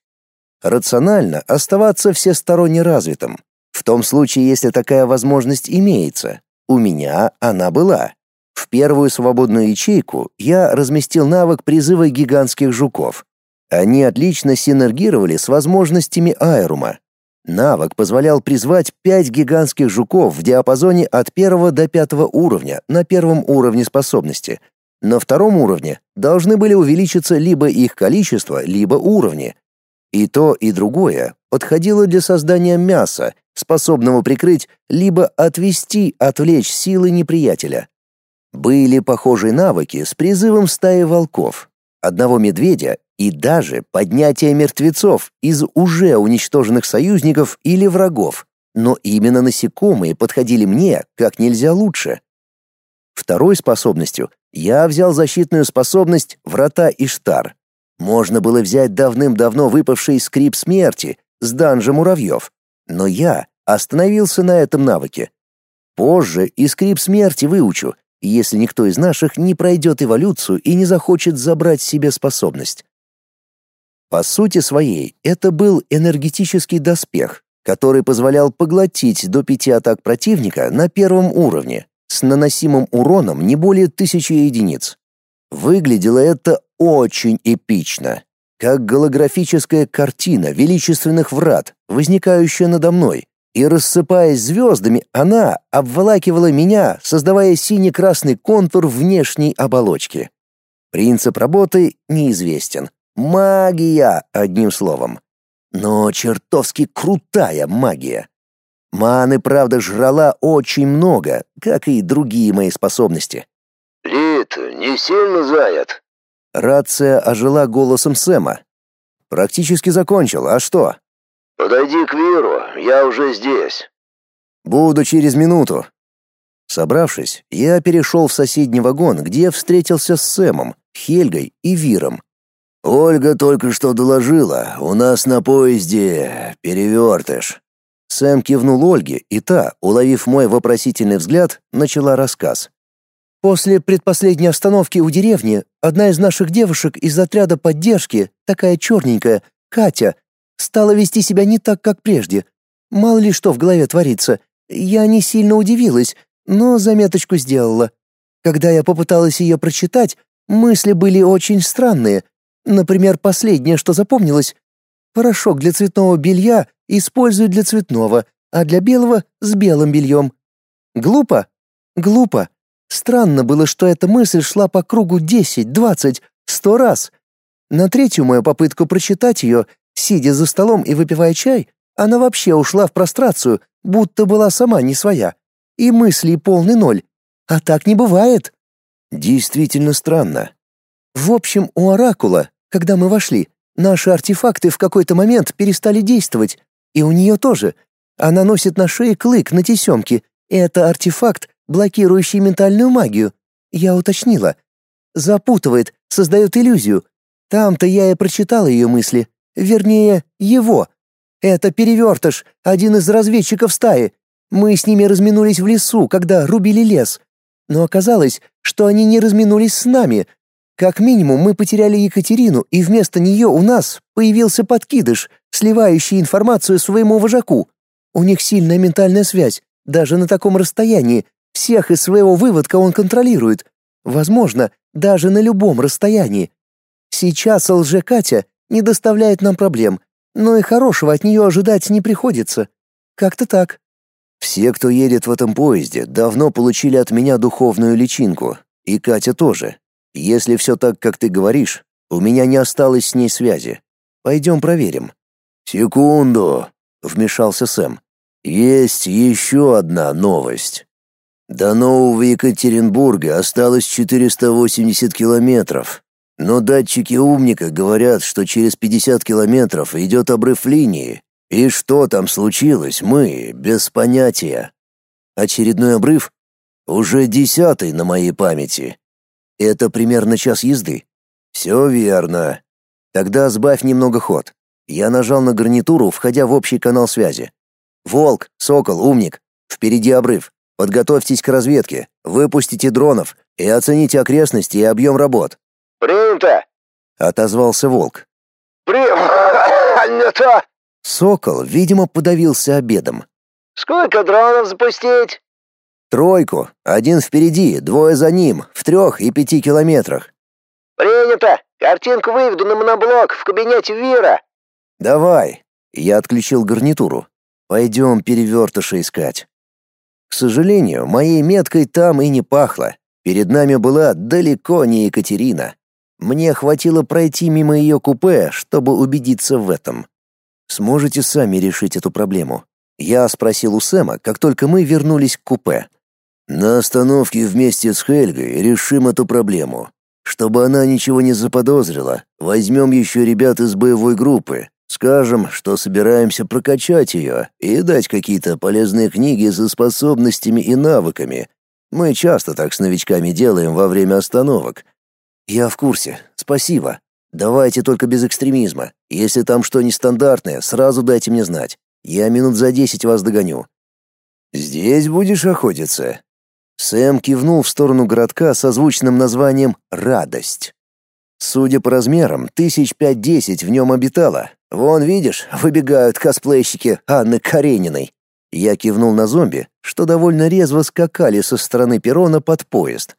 Рационально оставаться всесторонне развитым. В том случае, если такая возможность имеется. У меня она была. В первую свободную ячейку я разместил навык призыва гигантских жуков. Они отлично синергировали с возможностями аэрума. Навык позволял призвать пять гигантских жуков в диапазоне от первого до пятого уровня на первом уровне способности. На втором уровне должны были увеличиться либо их количество, либо уровни. И то, и другое подходило для создания мяса, способного прикрыть либо отвести, отвлечь силы неприятеля. Были похожие навыки с призывом стаи волков, одного медведя и даже поднятие мертвецов из уже уничтоженных союзников или врагов. но именно насекомые подходили мне как нельзя лучше. Второй способностью я взял защитную способность «Врата Иштар». Можно было взять давным-давно выпавший скрип смерти с данжа муравьев, но я остановился на этом навыке. Позже и скрип смерти выучу, если никто из наших не пройдет эволюцию и не захочет забрать себе способность. По сути своей, это был энергетический доспех, который позволял поглотить до пяти атак противника на первом уровне с наносимым уроном не более тысячи единиц. Выглядело это очень эпично, как голографическая картина величественных врат, возникающая надо мной, и рассыпаясь звездами, она обволакивала меня, создавая сине-красный контур внешней оболочки. Принцип работы неизвестен. Магия, одним словом. Но чертовски крутая магия. Маны, правда, жрала очень много, как и другие мои способности.
«Лид, не сильно занят?»
Рация ожила голосом Сэма. «Практически закончил, а что?»
«Подойди к Виру, я уже здесь».
«Буду через минуту». Собравшись, я перешел в соседний вагон, где встретился с Сэмом, Хельгой и Виром.
«Ольга только что доложила, у нас на поезде перевертыш».
Сэм кивнул Ольге, и та, уловив мой вопросительный взгляд, начала рассказ.
После предпоследней остановки у деревни одна из наших девушек из отряда поддержки, такая черненькая, Катя, стала вести себя не так, как прежде. Мало ли что в голове творится. Я не сильно удивилась, но заметочку сделала. Когда я попыталась ее прочитать, мысли были очень странные, Например, последнее, что запомнилось. Порошок для цветного белья используют для цветного, а для белого — с белым бельем. Глупо? Глупо. Странно было, что эта мысль шла по кругу 10, 20, 100 раз. На третью мою попытку прочитать ее, сидя за столом и выпивая чай, она вообще ушла в прострацию, будто была сама не своя. И мыслей полный ноль. А так не бывает.
Действительно странно.
В общем, у Оракула, когда мы вошли, наши артефакты в какой-то момент перестали действовать, и у нее тоже. Она носит на шее клык на тесемке, и это артефакт, блокирующий ментальную магию. Я уточнила. Запутывает, создает иллюзию. Там-то я и прочитала ее мысли. Вернее, его. Это перевертыш, один из разведчиков стаи. Мы с ними разминулись в лесу, когда рубили лес. Но оказалось, что они не разминулись с нами, как минимум мы потеряли Екатерину, и вместо нее у нас появился подкидыш, сливающий информацию своему вожаку. У них сильная ментальная связь, даже на таком расстоянии. Всех из своего выводка он контролирует. Возможно, даже на любом расстоянии. Сейчас лже-Катя не доставляет нам проблем, но и хорошего от нее ожидать не приходится. Как-то так.
Все, кто едет в этом поезде, давно получили от меня духовную личинку. И Катя тоже. Если все так, как ты говоришь, у меня не осталось с ней связи. Пойдем проверим».
«Секунду», — вмешался Сэм. «Есть еще одна новость. До Нового Екатеринбурга осталось 480 километров, но датчики умника говорят, что через 50 километров идет обрыв линии, и что там случилось, мы без понятия. Очередной обрыв? Уже десятый на моей памяти.
Это примерно час езды.
Все верно.
Тогда сбавь немного ход. Я нажал на гарнитуру, входя в общий канал связи. Волк, Сокол, Умник, впереди обрыв. Подготовьтесь к разведке, выпустите дронов и оцените окрестности и объем работ.
Принято,
отозвался Волк.
Принято.
Сокол, видимо, подавился обедом.
Сколько дронов запустить?
Тройку. Один впереди, двое за ним, в трех и пяти километрах.
Принято. Картинку выведу на моноблок в кабинете Вира.
Давай. Я отключил гарнитуру. Пойдем перевертыша искать. К сожалению, моей меткой там и не пахло. Перед нами была далеко не Екатерина. Мне хватило пройти мимо ее купе, чтобы убедиться в этом. Сможете сами решить эту проблему? Я спросил у Сэма, как только мы вернулись к купе.
На остановке вместе с Хельгой решим эту проблему. Чтобы она ничего не заподозрила, возьмем еще ребят из боевой группы.
Скажем, что собираемся прокачать ее и дать какие-то полезные книги со способностями и навыками. Мы часто так с новичками делаем во время остановок. Я в курсе. Спасибо. Давайте только без экстремизма. Если там что нестандартное, сразу дайте мне знать. Я минут за десять вас догоню. Здесь будешь охотиться. Сэм кивнул в сторону городка со звучным названием Радость. Судя по размерам, тысяч пять-десять в нем обитало. Вон, видишь, выбегают косплейщики Анны Карениной. Я кивнул на зомби, что довольно резво скакали со стороны перрона под поезд.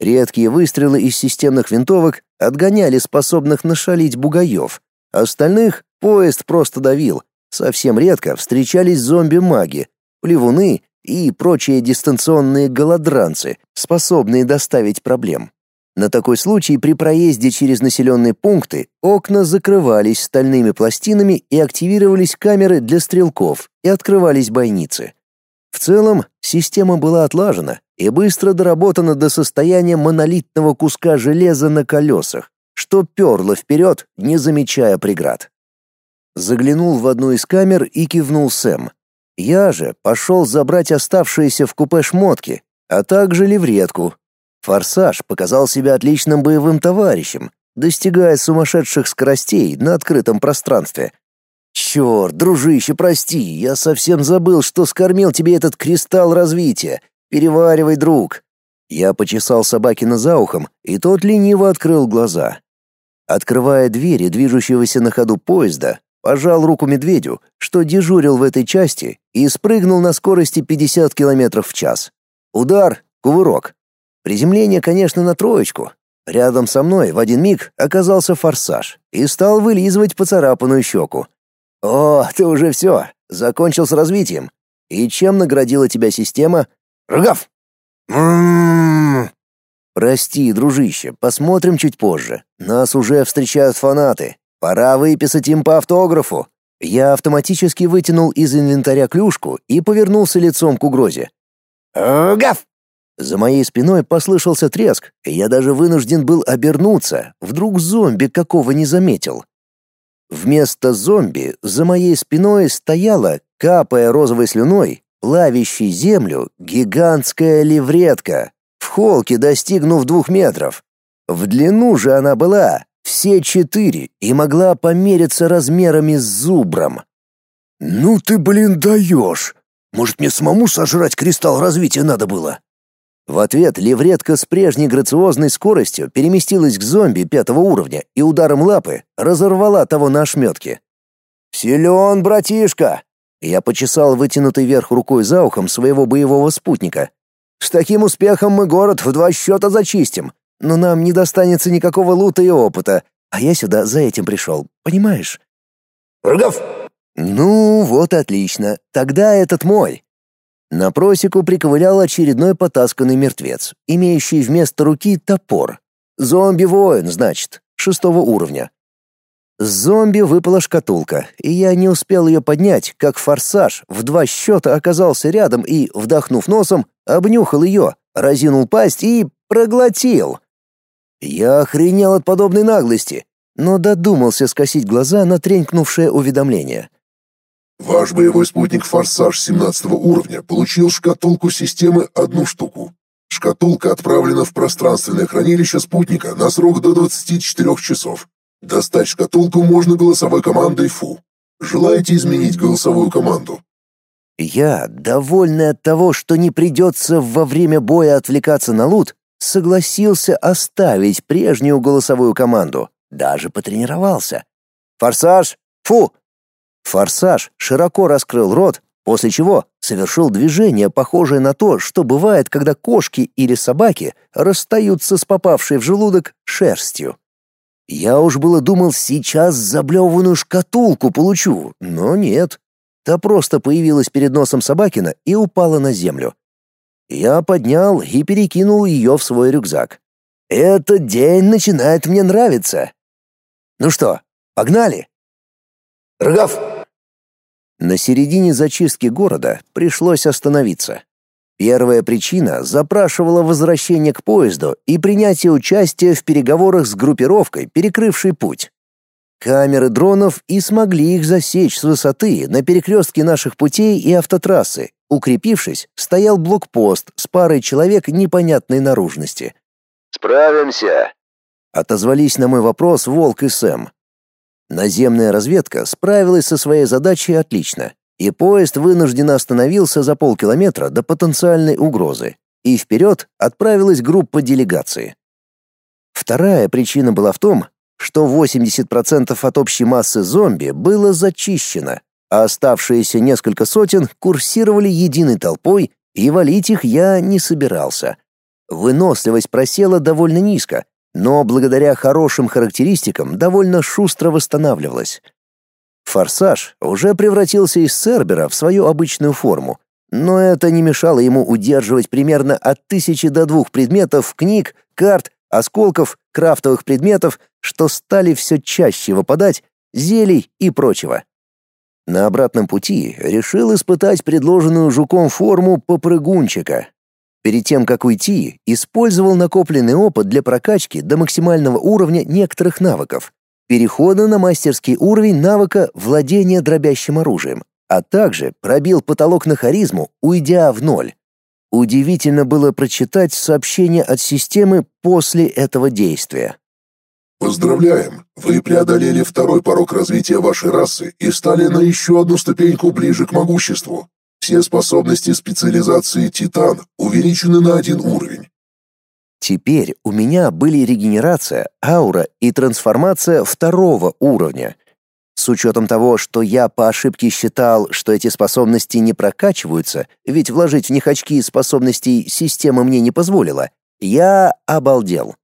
Редкие выстрелы из системных винтовок отгоняли способных нашалить бугаев. Остальных поезд просто давил. Совсем редко встречались зомби-маги, плевуны и прочие дистанционные голодранцы, способные доставить проблем. На такой случай при проезде через населенные пункты окна закрывались стальными пластинами и активировались камеры для стрелков и открывались бойницы. В целом, система была отлажена и быстро доработана до состояния монолитного куска железа на колесах, что перло вперед, не замечая преград. Заглянул в одну из камер и кивнул Сэм. Я же пошел забрать оставшиеся в купе шмотки, а также левретку, Форсаж показал себя отличным боевым товарищем, достигая сумасшедших скоростей на открытом пространстве. Черт, дружище, прости, я совсем забыл, что скормил тебе этот кристалл развития. Переваривай, друг. Я почесал собакина за ухом, и тот лениво открыл глаза. Открывая двери движущегося на ходу поезда, пожал руку медведю, что дежурил в этой части, и спрыгнул на скорости 50 км в час. Удар, кувырок, Приземление, конечно, на троечку. Рядом со мной в один миг оказался форсаж и стал вылизывать поцарапанную щеку. «О, ты уже все, закончил с развитием. И чем наградила тебя система?» «М-м-м!» «Прости, дружище, посмотрим чуть позже. Нас уже встречают фанаты. Пора выписать им по автографу». Я автоматически вытянул из инвентаря клюшку и повернулся лицом к угрозе. «Гав!» За моей спиной послышался треск, и я даже вынужден был обернуться, вдруг зомби какого не заметил. Вместо зомби за моей спиной стояла, капая розовой слюной, плавящей землю, гигантская левретка, в холке достигнув двух метров. В длину же она была все четыре и могла помериться размерами с зубром. «Ну ты, блин, даешь! Может, мне самому сожрать кристалл развития надо было?» В ответ левретка с прежней грациозной скоростью переместилась к зомби пятого уровня и ударом лапы разорвала того на ошметки. «Силен, братишка!» Я почесал вытянутой вверх рукой за ухом своего боевого спутника. «С таким успехом мы город в два счета зачистим, но нам не достанется никакого лута и опыта, а я сюда за этим пришел, понимаешь?» «Рогов!» «Ну, вот отлично, тогда этот мой». На просеку приковылял очередной потасканный мертвец, имеющий вместо руки топор. Зомби-воин, значит, шестого уровня. С зомби выпала шкатулка, и я не успел ее поднять, как форсаж в два счета оказался рядом и, вдохнув носом, обнюхал ее, разинул пасть и проглотил. Я охренел от подобной наглости, но додумался скосить глаза на тренькнувшее уведомление —
Ваш боевой спутник «Форсаж» 17 уровня получил шкатулку системы одну штуку. Шкатулка отправлена в пространственное хранилище спутника на срок до 24 часов. Достать шкатулку можно голосовой командой «Фу». Желаете изменить голосовую команду?
Я, довольный от того, что не придется во время боя отвлекаться на лут, согласился оставить прежнюю голосовую команду. Даже потренировался. «Форсаж! Фу! Форсаж широко раскрыл рот, после чего совершил движение, похожее на то, что бывает, когда кошки или собаки расстаются с попавшей в желудок шерстью. Я уж было думал, сейчас заблеванную шкатулку получу, но нет. Та просто появилась перед носом Собакина и упала на землю. Я поднял и перекинул ее в свой рюкзак. Этот день начинает мне нравиться. Ну что, погнали? Рогов! На середине зачистки города пришлось остановиться. Первая причина запрашивала возвращение к поезду и принятие участия в переговорах с группировкой, перекрывшей путь. Камеры дронов и смогли их засечь с высоты на перекрестке наших путей и автотрассы. Укрепившись, стоял блокпост с парой человек непонятной наружности.
«Справимся», —
отозвались на мой вопрос Волк и Сэм. Наземная разведка справилась со своей задачей отлично, и поезд вынужденно остановился за полкилометра до потенциальной угрозы, и вперед отправилась группа делегации. Вторая причина была в том, что 80% от общей массы зомби было зачищено, а оставшиеся несколько сотен курсировали единой толпой, и валить их я не собирался. Выносливость просела довольно низко, но благодаря хорошим характеристикам довольно шустро восстанавливалась. Форсаж уже превратился из Цербера в свою обычную форму, но это не мешало ему удерживать примерно от тысячи до двух предметов, книг, карт осколков, крафтовых предметов, что стали все чаще выпадать, зелий и прочего. На обратном пути решил испытать предложенную жуком форму попрыгунчика. Перед тем, как уйти, использовал накопленный опыт для прокачки до максимального уровня некоторых навыков, перехода на мастерский уровень навыка владения дробящим оружием, а также пробил потолок на харизму, уйдя в ноль. Удивительно было прочитать сообщение от системы после этого действия.
Поздравляем! Вы преодолели второй порог развития вашей расы и стали на еще одну ступеньку ближе к могуществу. Все способности специализации Титан увеличены на один уровень.
Теперь у меня были регенерация, аура и трансформация второго уровня, с учетом того, что я по ошибке считал, что эти способности не прокачиваются, ведь вложить в них очки способностей система мне не позволила, я обалдел.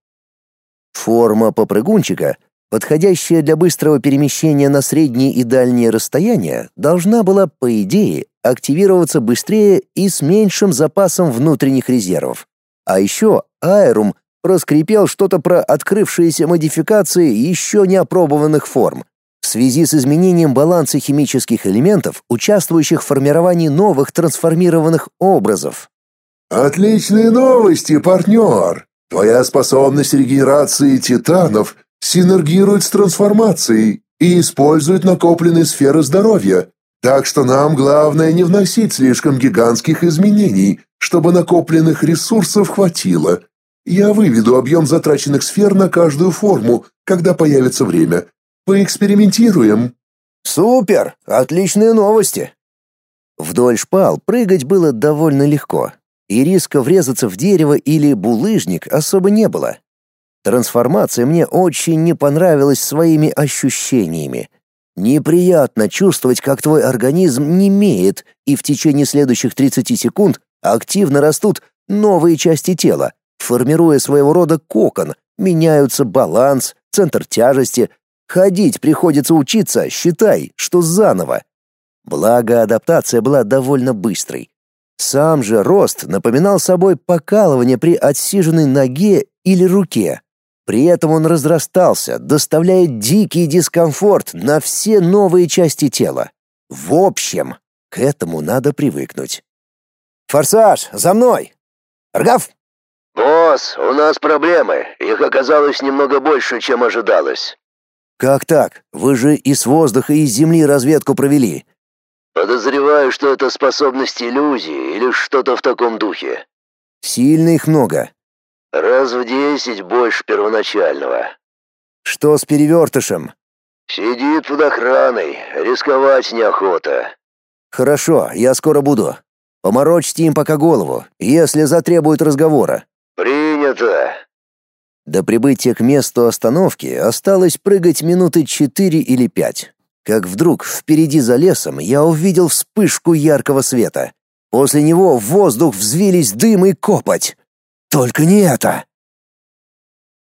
Форма попрыгунчика, подходящая для быстрого перемещения на средние и дальние расстояния, должна была, по идее, активироваться быстрее и с меньшим запасом внутренних резервов. А еще Аэрум проскрипел что-то про открывшиеся модификации еще не опробованных форм — в связи с изменением баланса химических элементов, участвующих в формировании новых трансформированных образов.
Отличные новости, партнер! Твоя способность регенерации титанов синергирует с трансформацией и использует накопленные сферы здоровья. Так что нам главное не вносить слишком гигантских изменений, чтобы накопленных ресурсов хватило. Я выведу объем затраченных сфер на каждую форму, когда появится время, Поэкспериментируем».
«Супер! Отличные новости!» Вдоль шпал прыгать было довольно легко, и риска врезаться в дерево или булыжник особо не было. Трансформация мне очень не понравилась своими ощущениями. Неприятно чувствовать, как твой организм немеет, и в течение следующих 30 секунд активно растут новые части тела, формируя своего рода кокон, меняются баланс, центр тяжести, Ходить приходится учиться, считай, что заново. Благо, адаптация была довольно быстрой. Сам же рост напоминал собой покалывание при отсиженной ноге или руке. При этом он разрастался, доставляя дикий дискомфорт на все новые части тела. В общем, к этому надо привыкнуть. «Форсаж, за мной! Ргав!»
«Босс, у нас проблемы. Их оказалось немного больше, чем ожидалось.
Как так? Вы же и с воздуха, и с земли разведку провели.
Подозреваю, что это способность иллюзии или что-то в таком духе.
Сильно их много.
Раз в десять больше первоначального.
Что с перевертышем?
Сидит под охраной, рисковать неохота.
Хорошо, я скоро буду. Поморочьте им пока голову, если затребуют разговора.
Принято.
До прибытия к месту остановки осталось прыгать минуты четыре или пять. Как вдруг впереди за лесом я увидел вспышку яркого света. После него в воздух взвились дым и копоть. Только не это!